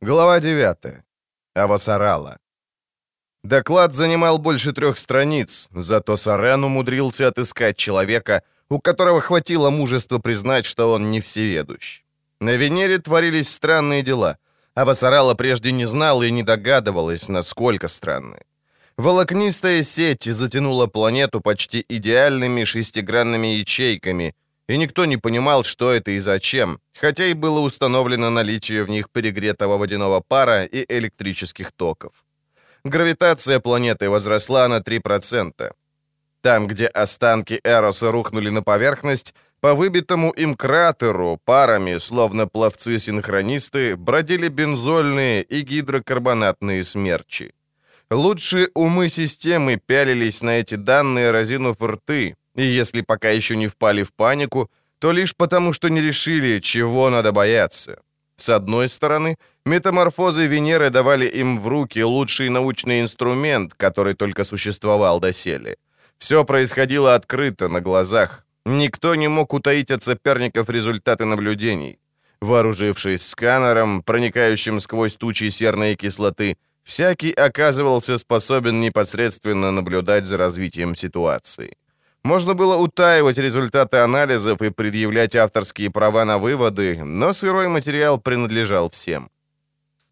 Глава 9. Авасарала. Доклад занимал больше трех страниц, зато Сарен умудрился отыскать человека, у которого хватило мужества признать, что он не всеведущ. На Венере творились странные дела, а Васарала прежде не знала и не догадывалась, насколько странные. Волокнистая сеть затянула планету почти идеальными шестигранными ячейками — и никто не понимал, что это и зачем, хотя и было установлено наличие в них перегретого водяного пара и электрических токов. Гравитация планеты возросла на 3%. Там, где останки Эроса рухнули на поверхность, по выбитому им кратеру парами, словно пловцы-синхронисты, бродили бензольные и гидрокарбонатные смерчи. Лучшие умы системы пялились на эти данные, разинув рты, и если пока еще не впали в панику, то лишь потому, что не решили, чего надо бояться. С одной стороны, метаморфозы Венеры давали им в руки лучший научный инструмент, который только существовал доселе. Все происходило открыто, на глазах. Никто не мог утаить от соперников результаты наблюдений. Вооружившись сканером, проникающим сквозь тучи серной кислоты, всякий оказывался способен непосредственно наблюдать за развитием ситуации. Можно было утаивать результаты анализов и предъявлять авторские права на выводы, но сырой материал принадлежал всем.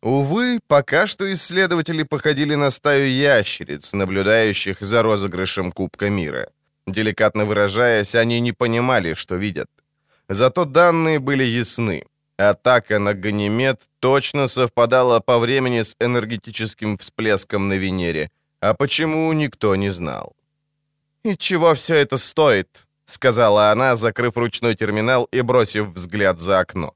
Увы, пока что исследователи походили на стаю ящериц, наблюдающих за розыгрышем Кубка мира. Деликатно выражаясь, они не понимали, что видят. Зато данные были ясны. Атака на Ганимед точно совпадала по времени с энергетическим всплеском на Венере, а почему никто не знал. «И чего все это стоит?» — сказала она, закрыв ручной терминал и бросив взгляд за окно.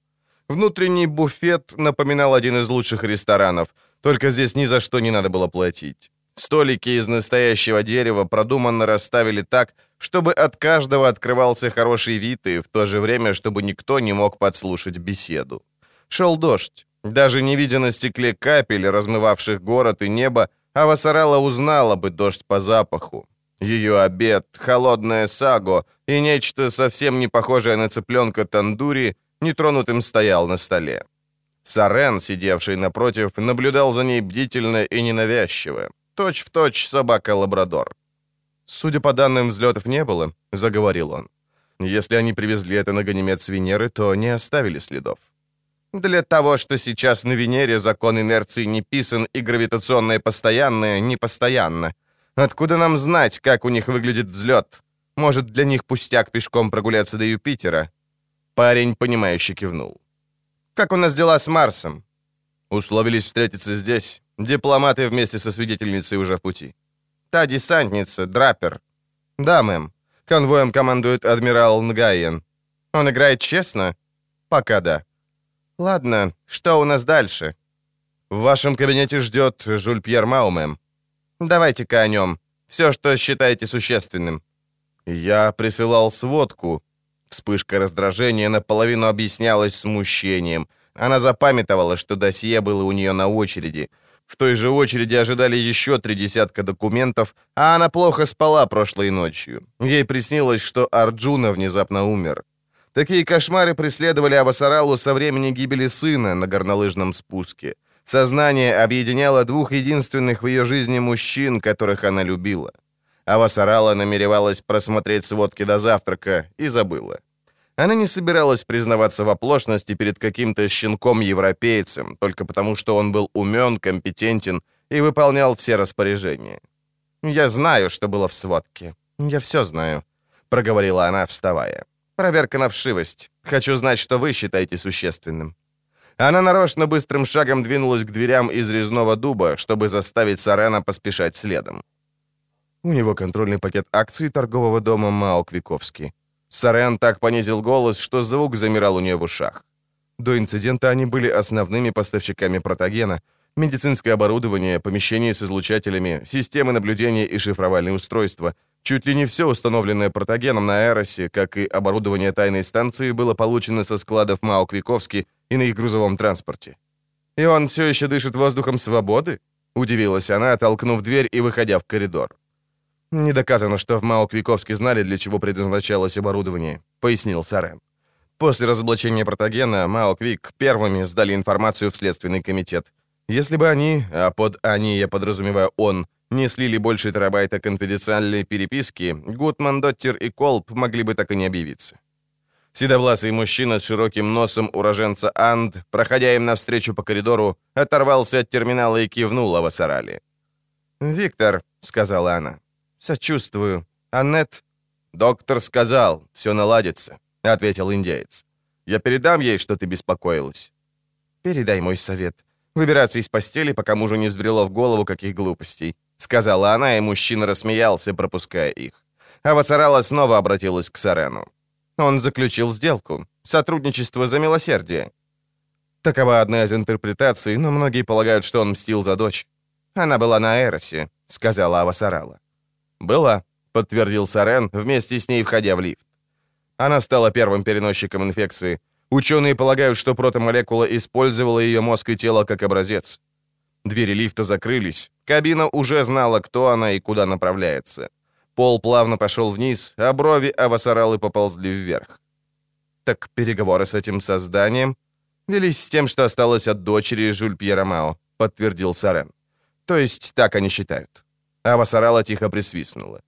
Внутренний буфет напоминал один из лучших ресторанов, только здесь ни за что не надо было платить. Столики из настоящего дерева продуманно расставили так, чтобы от каждого открывался хороший вид и в то же время, чтобы никто не мог подслушать беседу. Шел дождь. Даже не видя на стекле капель, размывавших город и небо, Авасарала узнала бы дождь по запаху. Ее обед, холодное саго и нечто совсем не похожее на цыпленка тандури нетронутым стоял на столе. Сарен, сидевший напротив, наблюдал за ней бдительно и ненавязчиво. Точь в точь собака-лабрадор. «Судя по данным, взлетов не было», — заговорил он. «Если они привезли это на Ганимед с Венеры, то не оставили следов». «Для того, что сейчас на Венере закон инерции не писан и гравитационное постоянное непостоянно. Откуда нам знать, как у них выглядит взлет? Может, для них пустяк пешком прогуляться до Юпитера?» Парень, понимающе кивнул. «Как у нас дела с Марсом?» Условились встретиться здесь. Дипломаты вместе со свидетельницей уже в пути. «Та десантница, Драпер». «Да, мэм. Конвоем командует адмирал Нгайен. Он играет честно?» «Пока да». «Ладно, что у нас дальше?» «В вашем кабинете ждет Жюль Пьер Мау. Давайте-ка о нем. Все, что считаете существенным». «Я присылал сводку». Вспышка раздражения наполовину объяснялась смущением. Она запамятовала, что досье было у нее на очереди. В той же очереди ожидали еще три десятка документов, а она плохо спала прошлой ночью. Ей приснилось, что Арджуна внезапно умер. Такие кошмары преследовали Авасаралу со времени гибели сына на горнолыжном спуске. Сознание объединяло двух единственных в ее жизни мужчин, которых она любила. Авасарала намеревалась просмотреть сводки до завтрака и забыла. Она не собиралась признаваться в оплошности перед каким-то щенком-европейцем, только потому что он был умен, компетентен и выполнял все распоряжения. «Я знаю, что было в сводке. Я все знаю», — проговорила она, вставая. «Проверка на вшивость. Хочу знать, что вы считаете существенным». Она нарочно быстрым шагом двинулась к дверям из резного дуба, чтобы заставить Сарена поспешать следом. У него контрольный пакет акций торгового дома Мао Квиковский. Сарен так понизил голос, что звук замирал у нее в ушах. До инцидента они были основными поставщиками протогена, медицинское оборудование, помещения с излучателями, системы наблюдения и шифровальные устройства. Чуть ли не все установленное протогеном на Эросе, как и оборудование тайной станции, было получено со складов Мао Квиковский и на их грузовом транспорте. «И он все еще дышит воздухом свободы?» — удивилась она, толкнув дверь и выходя в коридор. «Не доказано, что в Мао знали, для чего предназначалось оборудование», — пояснил Сарен. После разоблачения протогена Мао Квик первыми сдали информацию в Следственный комитет. Если бы они, а под «они» я подразумеваю «он», не слили больше терабайта конфиденциальной переписки, Гутман, Доттер и Колб могли бы так и не объявиться. Седовласый мужчина с широким носом уроженца Анд, проходя им навстречу по коридору, оторвался от терминала и кивнул Авасарали. «Виктор», — сказала она, — «сочувствую. Аннет...» «Доктор сказал, все наладится», — ответил индеец. «Я передам ей, что ты беспокоилась». «Передай мой совет. Выбираться из постели, пока мужу не взбрело в голову каких глупостей», — сказала она, и мужчина рассмеялся, пропуская их. Авасарала снова обратилась к Сарену. Он заключил сделку. Сотрудничество за милосердие. Такова одна из интерпретаций, но многие полагают, что он мстил за дочь. Она была на Эросе, сказала Авасарала. Была, подтвердил Сарен, вместе с ней входя в лифт. Она стала первым переносчиком инфекции. Ученые полагают, что протомолекула использовала ее мозг и тело как образец. Двери лифта закрылись. Кабина уже знала, кто она и куда направляется. Пол плавно пошел вниз, а брови Авасаралы поползли вверх. Так переговоры с этим созданием велись с тем, что осталось от дочери Жюль Пьера Мао, подтвердил Сарен. То есть так они считают. Авасарала тихо присвистнула.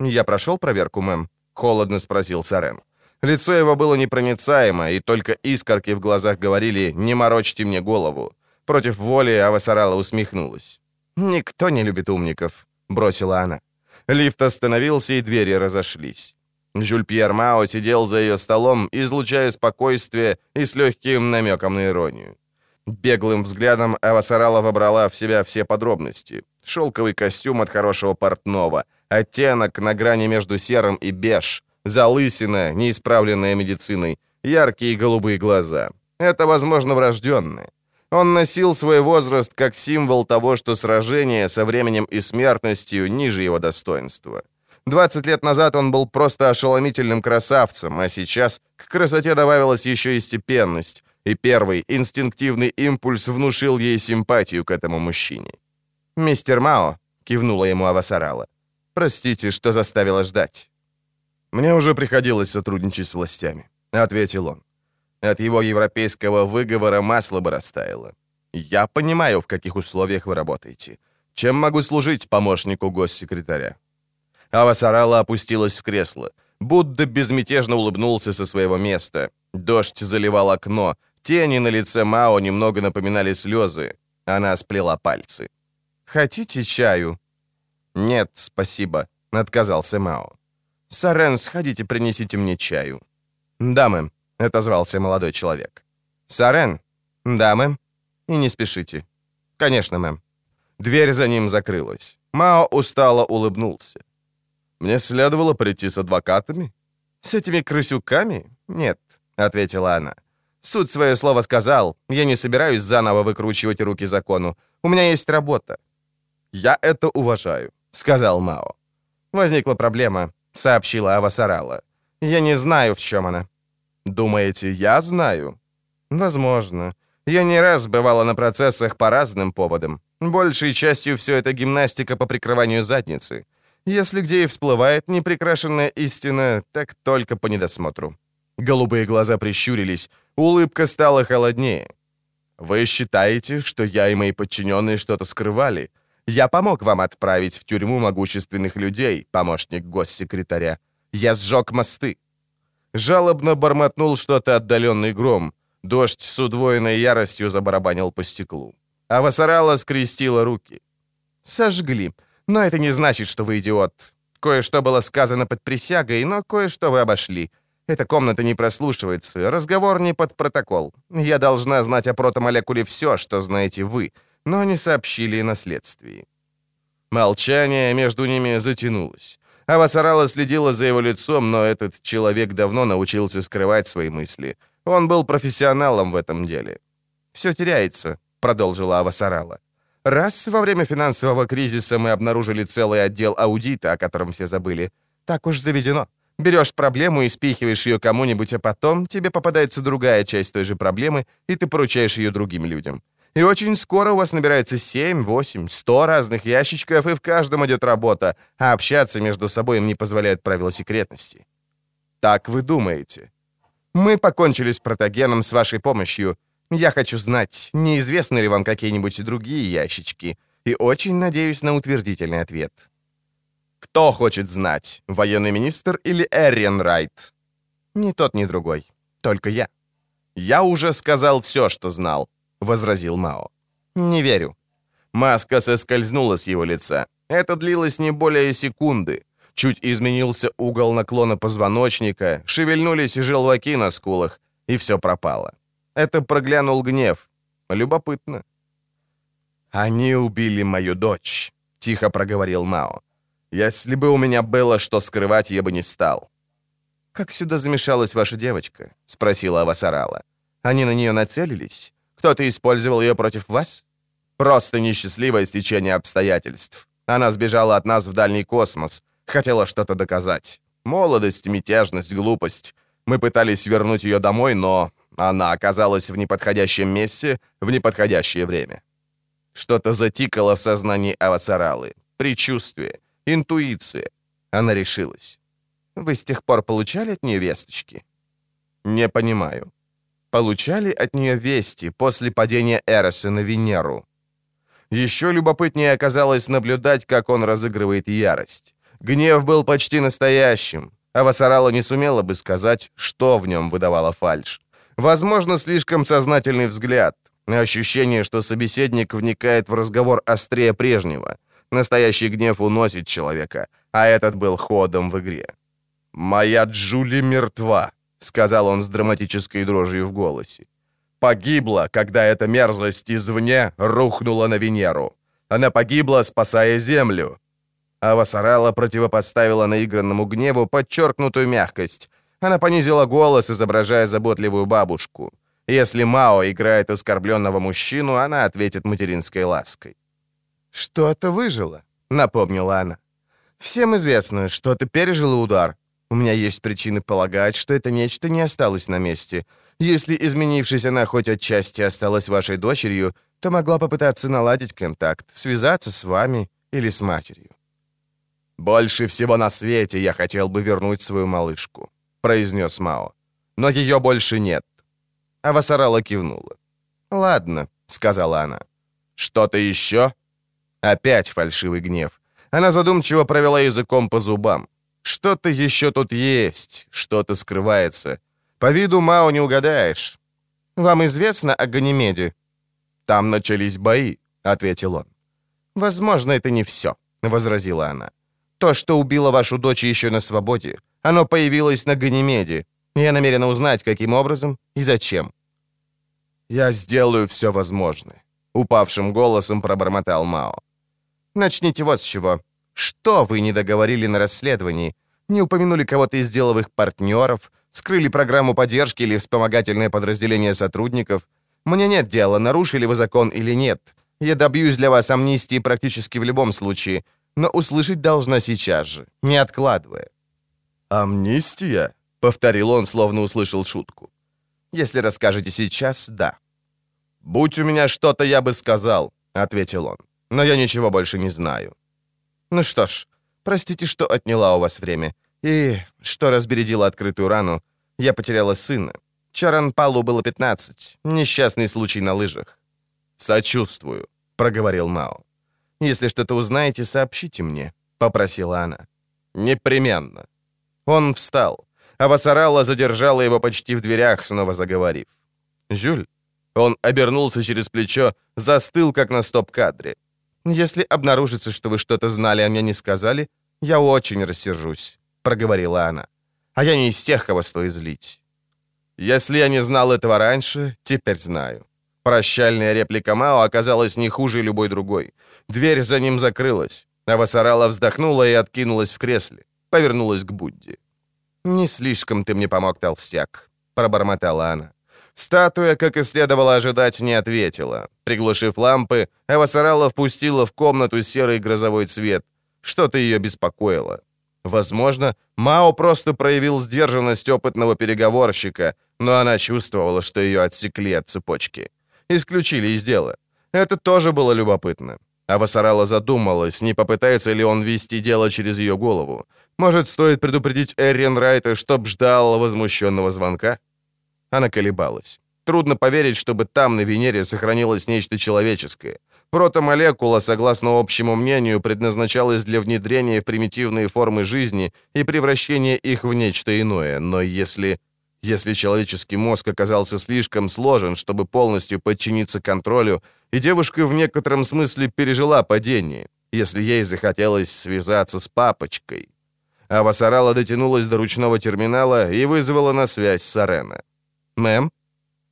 «Я прошел проверку, мэм?» — холодно спросил Сарен. Лицо его было непроницаемо, и только искорки в глазах говорили «не морочьте мне голову». Против воли Авасарала усмехнулась. «Никто не любит умников», — бросила она. Лифт остановился, и двери разошлись. Жюль Пьер Мао сидел за ее столом, излучая спокойствие и с легким намеком на иронию. Беглым взглядом Авасарала вобрала в себя все подробности. Шелковый костюм от хорошего портного, оттенок на грани между серым и беж, залысина, неисправленная медициной, яркие голубые глаза. Это, возможно, врожденное. Он носил свой возраст как символ того, что сражение со временем и смертностью ниже его достоинства. 20 лет назад он был просто ошеломительным красавцем, а сейчас к красоте добавилась еще и степенность, и первый инстинктивный импульс внушил ей симпатию к этому мужчине. «Мистер Мао», — кивнула ему Авасарала, — «простите, что заставила ждать». «Мне уже приходилось сотрудничать с властями», — ответил он. От его европейского выговора масло бы растаяло. Я понимаю, в каких условиях вы работаете. Чем могу служить помощнику госсекретаря?» Авасарала опустилась в кресло. Будда безмятежно улыбнулся со своего места. Дождь заливал окно. Тени на лице Мао немного напоминали слезы. Она сплела пальцы. «Хотите чаю?» «Нет, спасибо», — отказался Мао. «Сарен, сходите, принесите мне чаю». «Да, мэм», — отозвался молодой человек. «Сарен?» «Да, мэм». «И не спешите». «Конечно, мэм». Дверь за ним закрылась. Мао устало улыбнулся. «Мне следовало прийти с адвокатами?» «С этими крысюками? Нет», — ответила она. «Суд свое слово сказал. Я не собираюсь заново выкручивать руки закону. У меня есть работа». «Я это уважаю», — сказал Мао. «Возникла проблема», — сообщила Авасарала. «Я не знаю, в чем она». Думаете, я знаю? Возможно. Я не раз бывала на процессах по разным поводам. Большей частью все это гимнастика по прикрыванию задницы. Если где и всплывает неприкрашенная истина, так только по недосмотру. Голубые глаза прищурились, улыбка стала холоднее. «Вы считаете, что я и мои подчиненные что-то скрывали? Я помог вам отправить в тюрьму могущественных людей, помощник госсекретаря. Я сжег мосты. Жалобно бормотнул что-то отдаленный гром. Дождь с удвоенной яростью забарабанил по стеклу. А Вассарала скрестила руки. «Сожгли. Но это не значит, что вы идиот. Кое-что было сказано под присягой, но кое-что вы обошли. Эта комната не прослушивается, разговор не под протокол. Я должна знать о протомолекуле все, что знаете вы, но не сообщили наследствии». Молчание между ними затянулось. Авасарала следила за его лицом, но этот человек давно научился скрывать свои мысли. Он был профессионалом в этом деле. «Все теряется», — продолжила Авасарала. «Раз во время финансового кризиса мы обнаружили целый отдел аудита, о котором все забыли, так уж заведено. Берешь проблему и спихиваешь ее кому-нибудь, а потом тебе попадается другая часть той же проблемы, и ты поручаешь ее другим людям. И очень скоро у вас набирается 7, 8, 100 разных ящичков, и в каждом идет работа, а общаться между собой им не позволяют правила секретности. Так вы думаете. Мы покончили с протогеном с вашей помощью. Я хочу знать, неизвестны ли вам какие-нибудь другие ящички, и очень надеюсь на утвердительный ответ. Кто хочет знать, военный министр или Эррен Райт? Ни тот, ни другой. Только я. Я уже сказал все, что знал, возразил Мао. Не верю. Маска соскользнула с его лица. Это длилось не более секунды. Чуть изменился угол наклона позвоночника, шевельнулись желваки на скулах, и все пропало. Это проглянул гнев. Любопытно. «Они убили мою дочь», — тихо проговорил Мао. «Если бы у меня было что скрывать, я бы не стал». «Как сюда замешалась ваша девочка?» — спросила Авасарала. «Они на нее нацелились? Кто-то использовал ее против вас?» «Просто несчастливое стечение обстоятельств. Она сбежала от нас в дальний космос, хотела что-то доказать. Молодость, мятежность, глупость. Мы пытались вернуть ее домой, но она оказалась в неподходящем месте в неподходящее время. Что-то затикало в сознании Авасаралы. Предчувствие, интуиция. Она решилась. Вы с тех пор получали от нее весточки? Не понимаю. Получали от нее вести после падения Эроса на Венеру. Еще любопытнее оказалось наблюдать, как он разыгрывает ярость. Гнев был почти настоящим, а Васарала не сумела бы сказать, что в нем выдавала фальшь. Возможно, слишком сознательный взгляд, ощущение, что собеседник вникает в разговор острее прежнего. Настоящий гнев уносит человека, а этот был ходом в игре. «Моя Джули мертва», — сказал он с драматической дрожью в голосе. «Погибла, когда эта мерзость извне рухнула на Венеру. Она погибла, спасая Землю». А Васарала противопоставила наигранному гневу подчеркнутую мягкость. Она понизила голос, изображая заботливую бабушку. Если Мао играет оскорбленного мужчину, она ответит материнской лаской. «Что-то выжило», — напомнила она. «Всем известно, что ты пережила удар. У меня есть причины полагать, что это нечто не осталось на месте. Если изменившись она хоть отчасти осталась вашей дочерью, то могла попытаться наладить контакт, связаться с вами или с матерью. «Больше всего на свете я хотел бы вернуть свою малышку», — произнес Мао. «Но ее больше нет». А Васарала кивнула. «Ладно», — сказала она. «Что-то еще?» Опять фальшивый гнев. Она задумчиво провела языком по зубам. Что-то еще тут есть, что-то скрывается. По виду Мао не угадаешь. Вам известно о Ганимеде? Там начались бои, ответил он. Возможно, это не все, возразила она. То, что убило вашу дочь еще на свободе, оно появилось на Ганимеде. Я намерена узнать, каким образом и зачем. Я сделаю все возможное, упавшим голосом пробормотал Мао. Начните вот с чего. Что вы не договорили на расследовании? Не упомянули кого-то из деловых партнеров, скрыли программу поддержки или вспомогательное подразделение сотрудников? Мне нет дела, нарушили вы закон или нет. Я добьюсь для вас амнистии практически в любом случае, но услышать должна сейчас же, не откладывая». «Амнистия?» — повторил он, словно услышал шутку. «Если расскажете сейчас, да». «Будь у меня что-то, я бы сказал», — ответил он. «Но я ничего больше не знаю». Ну что ж, простите, что отняла у вас время. И что разбередила открытую рану. Я потеряла сына. Чаран Палу было 15. Несчастный случай на лыжах. «Сочувствую», — проговорил Мао. «Если что-то узнаете, сообщите мне», — попросила она. «Непременно». Он встал, а Васарала задержала его почти в дверях, снова заговорив. «Жюль». Он обернулся через плечо, застыл, как на стоп-кадре. «Если обнаружится, что вы что-то знали, а мне не сказали, я очень рассержусь», — проговорила она. «А я не из тех, кого стоит злить». «Если я не знал этого раньше, теперь знаю». Прощальная реплика Мао оказалась не хуже любой другой. Дверь за ним закрылась. а Васарала вздохнула и откинулась в кресле. Повернулась к Будде. «Не слишком ты мне помог, толстяк», — пробормотала она. Статуя, как и следовало ожидать, не ответила. Приглушив лампы, Авасарала впустила в комнату серый грозовой цвет. Что-то ее беспокоило. Возможно, Мао просто проявил сдержанность опытного переговорщика, но она чувствовала, что ее отсекли от цепочки. Исключили из дела. Это тоже было любопытно. Авасарала задумалась, не попытается ли он вести дело через ее голову. Может, стоит предупредить Эррен Райта, чтоб ждал возмущенного звонка? Она колебалась. Трудно поверить, чтобы там, на Венере, сохранилось нечто человеческое. Протомолекула, согласно общему мнению, предназначалась для внедрения в примитивные формы жизни и превращения их в нечто иное. Но если... Если человеческий мозг оказался слишком сложен, чтобы полностью подчиниться контролю, и девушка в некотором смысле пережила падение, если ей захотелось связаться с папочкой. А Васарала дотянулась до ручного терминала и вызвала на связь Сарена. «Мэм,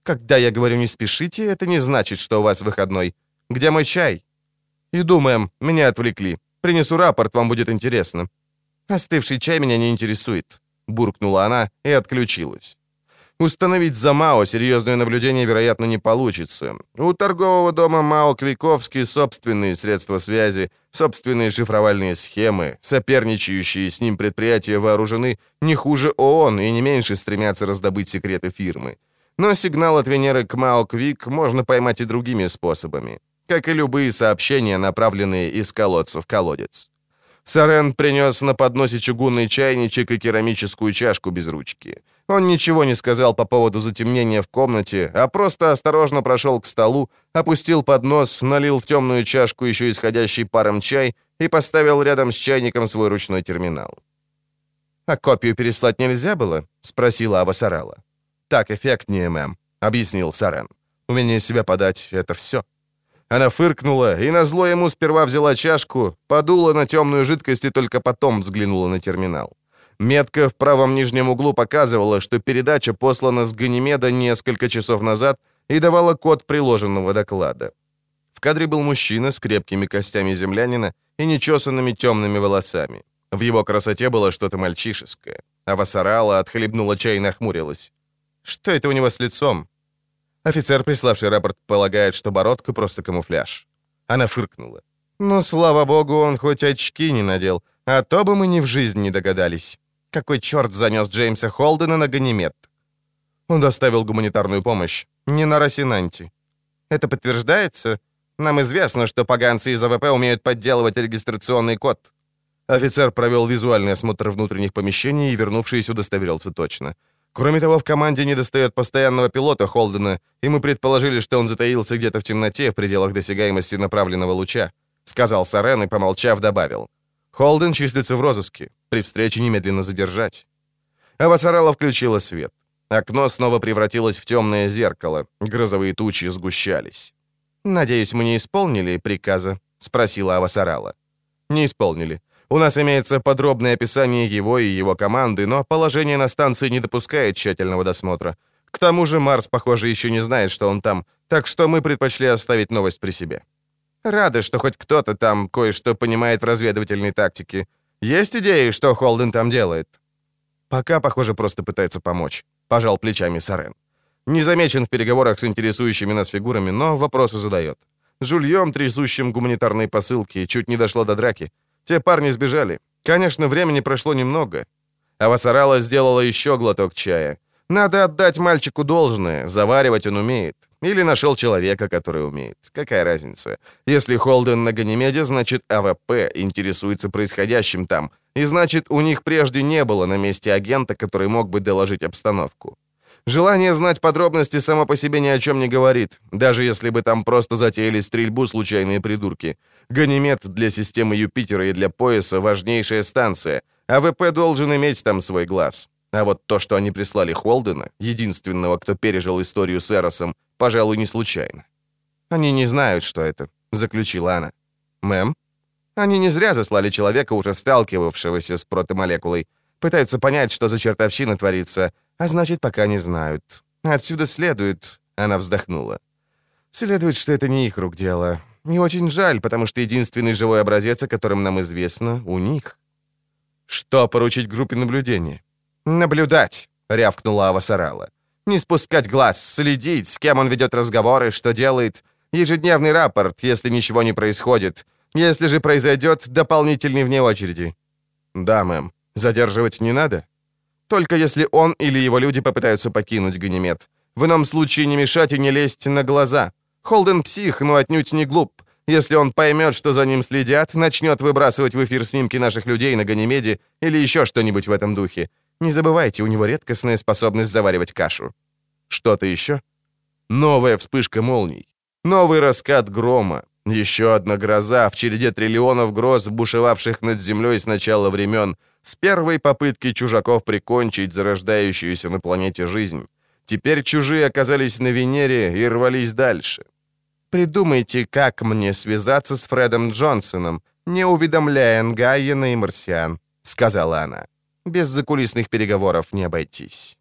когда я говорю «не спешите», это не значит, что у вас выходной. Где мой чай?» «Иду, мэм, меня отвлекли. Принесу рапорт, вам будет интересно». «Остывший чай меня не интересует», — буркнула она и отключилась. Установить за МАО серьезное наблюдение, вероятно, не получится. У торгового дома МАО Квиковский собственные средства связи, собственные шифровальные схемы, соперничающие с ним предприятия вооружены не хуже ООН и не меньше стремятся раздобыть секреты фирмы. Но сигнал от Венеры к МАО Квик можно поймать и другими способами, как и любые сообщения, направленные из колодца в колодец. Сарен принес на подносе чугунный чайничек и керамическую чашку без ручки. Он ничего не сказал по поводу затемнения в комнате, а просто осторожно прошел к столу, опустил поднос, налил в темную чашку еще исходящий паром чай и поставил рядом с чайником свой ручной терминал. «А копию переслать нельзя было?» — спросила Ава Сарала. «Так эффектнее, мэм», — объяснил Сарен. «У меня из себя подать — это все». Она фыркнула и назло ему сперва взяла чашку, подула на темную жидкость и только потом взглянула на терминал. Метка в правом нижнем углу показывала, что передача послана с Ганимеда несколько часов назад и давала код приложенного доклада. В кадре был мужчина с крепкими костями землянина и нечесанными темными волосами. В его красоте было что-то мальчишеское. А Васарала отхлебнула чай и нахмурилась. Что это у него с лицом? Офицер, приславший рапорт, полагает, что бородка просто камуфляж. Она фыркнула. Ну, слава богу, он хоть очки не надел, а то бы мы ни в жизнь не догадались. Какой черт занес Джеймса Холдена на Ганимед? Он доставил гуманитарную помощь. Не на Росинанте. Это подтверждается? Нам известно, что поганцы из АВП умеют подделывать регистрационный код. Офицер провел визуальный осмотр внутренних помещений и, вернувшись, удостоверился точно. Кроме того, в команде недостает постоянного пилота Холдена, и мы предположили, что он затаился где-то в темноте в пределах досягаемости направленного луча», — сказал Сарен и, помолчав, добавил. «Холден числится в розыске. При встрече немедленно задержать». Авасарала включила свет. Окно снова превратилось в темное зеркало. Грозовые тучи сгущались. «Надеюсь, мы не исполнили приказа?» — спросила Авасарала. «Не исполнили. У нас имеется подробное описание его и его команды, но положение на станции не допускает тщательного досмотра. К тому же Марс, похоже, еще не знает, что он там, так что мы предпочли оставить новость при себе. Рады, что хоть кто-то там кое-что понимает в разведывательной тактике. Есть идеи, что Холден там делает?» «Пока, похоже, просто пытается помочь», — пожал плечами Сарен. «Не замечен в переговорах с интересующими нас фигурами, но вопросы задает. Жульем, трясущим гуманитарные посылки, чуть не дошло до драки. Те парни сбежали. Конечно, времени прошло немного. Авасарала сделала еще глоток чая. Надо отдать мальчику должное, заваривать он умеет. Или нашел человека, который умеет. Какая разница? Если Холден на Ганимеде, значит АВП интересуется происходящим там. И значит, у них прежде не было на месте агента, который мог бы доложить обстановку. Желание знать подробности само по себе ни о чем не говорит, даже если бы там просто затеяли стрельбу случайные придурки. Ганимед для системы Юпитера и для пояса важнейшая станция, а ВП должен иметь там свой глаз. А вот то, что они прислали Холдена, единственного, кто пережил историю с Эросом, пожалуй, не случайно. «Они не знают, что это», — заключила она. «Мэм?» «Они не зря заслали человека, уже сталкивавшегося с протомолекулой. Пытаются понять, что за чертовщина творится, а значит, пока не знают. Отсюда следует...» Она вздохнула. «Следует, что это не их рук дело. И очень жаль, потому что единственный живой образец, о котором нам известно, у них». «Что поручить группе наблюдения?» «Наблюдать», — рявкнула Авасарала. «Не спускать глаз, следить, с кем он ведет разговоры, что делает. Ежедневный рапорт, если ничего не происходит. Если же произойдет, дополнительный вне очереди». «Да, мэм. Задерживать не надо?» Только если он или его люди попытаются покинуть Ганимед. В ином случае не мешать и не лезть на глаза. Холден псих, но отнюдь не глуп. Если он поймет, что за ним следят, начнет выбрасывать в эфир снимки наших людей на Ганимеде или еще что-нибудь в этом духе. Не забывайте, у него редкостная способность заваривать кашу». Что-то еще? Новая вспышка молний. Новый раскат грома. Еще одна гроза в череде триллионов гроз, бушевавших над землей с начала времен, с первой попытки чужаков прикончить зарождающуюся на планете жизнь. Теперь чужие оказались на Венере и рвались дальше. Придумайте, как мне связаться с Фредом Джонсоном, не уведомляя Нгайена и марсиан», — сказала она. «Без закулисных переговоров не обойтись».